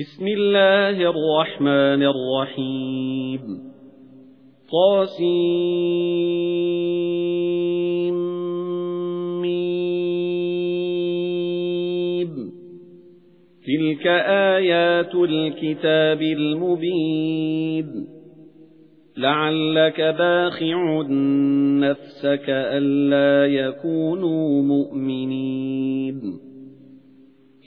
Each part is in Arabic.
بسم الله الرحمن الرحيم. ميم. تلك آيات الكتاب المبين. لعلك باخع نفسك ألا يكونوا مؤمنين.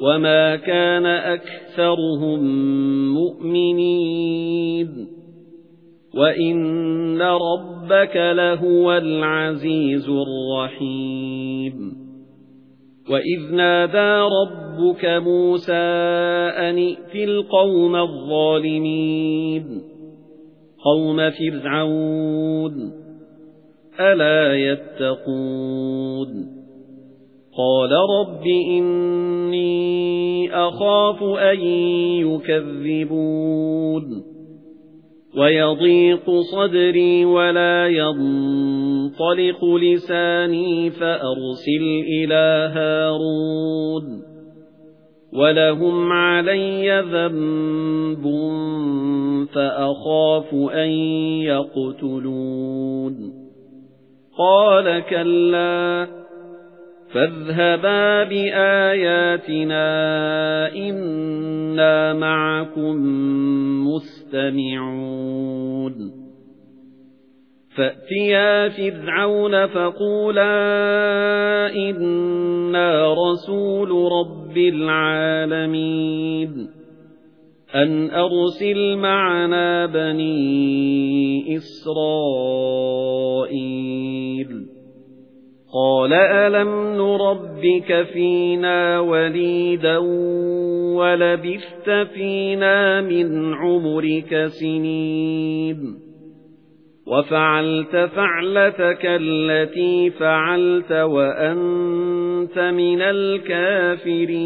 وَمَا كَانَ أَكْثَرُهُم مُؤْمِنِينَ وَإِنَّ رَبَّكَ لَهُوَ الْعَزِيزُ الرَّحِيمُ وَإِذْ نَادَى رَبُّكَ مُوسَىٰ أَنِ ائْتِ الْقَوْمَ الظَّالِمِينَ قَوْمَ فِرْعَوْنَ أَلَا يَتَّقُونَ قَالَ رَبِّ إِنِّي أَخَافُ أَن يُكَذِّبُونِ وَيَضِيقُ صَدْرِي وَلَا يَنطَلِقُ لِسَانِي فَأَرْسِلْ إِلَى هَارُونَ وَلَهُمْ عَلَيَّ ذَنبٌ فَأَخَافُ أَن يَقْتُلُونِ قَالَ كَلَّا فاذهبا بآياتنا إنا معكم مستمعون. فأتيا فرعون فقولا إنا رسول رب العالمين. أن أرسل معنا بني إسرائيل. قَالَ أَلَمْ نُرَبِّكَ فِينَا وَلِيدًا وَلَبِثْتَ فِينَا مِنْ عُمُرِكَ سِنِينَ وَفَعَلْتَ فَعْلَتَكَ الَّتِي فَعَلْتَ وَأَنْتَ مِنَ الْكَافِرِينَ